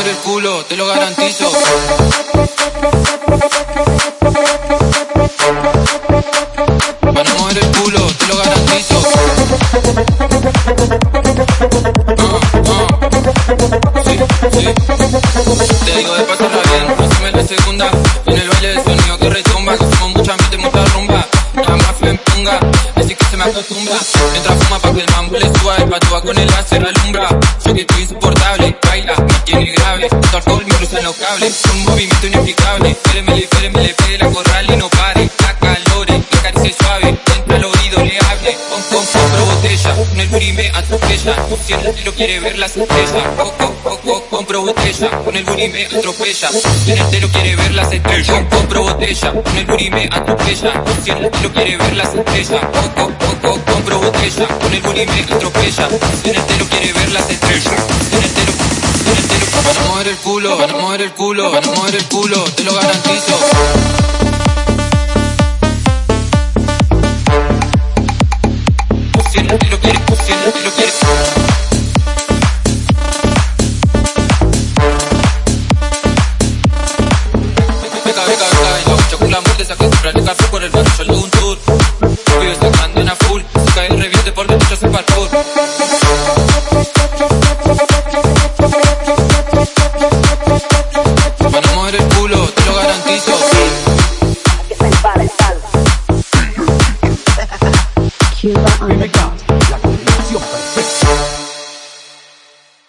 mover el culo, te lo garantizo. Van a mover el culo, te lo garantizo. Te digo de pasarla bien, haceme la segunda. En el baile de sonido que retumba, hacemos mucha mente, mucha rumba. Más fue en punga, así que se me acostumbra. Mientras fuma pa' que el mambo le suba, el patúa con el láser alumbra. Yo que estoy insoportable, alcohol me cruza en los cables, un movimiento inexplicable. Féremele, féremele, pede la corral y no pare. La calore, la caricia suave, entra al oído, le hable. Con, con, compro botella, con el booty me atropella. Si el lo quiere ver las estrellas, coco, coco, compro botella, con el booty me atropella. Si el lo quiere ver las estrellas, compro botella, con el booty me atropella. Si el lo quiere ver las estrellas, coco, coco, compro botella, con el booty me atropella. Si el lo quiere ver las culo, van a mover el culo, van a mover el culo, te lo garantizo. Si el lo quiere, si el lo quiere. Venga, venga, venga, su planeta Cuba on the dot.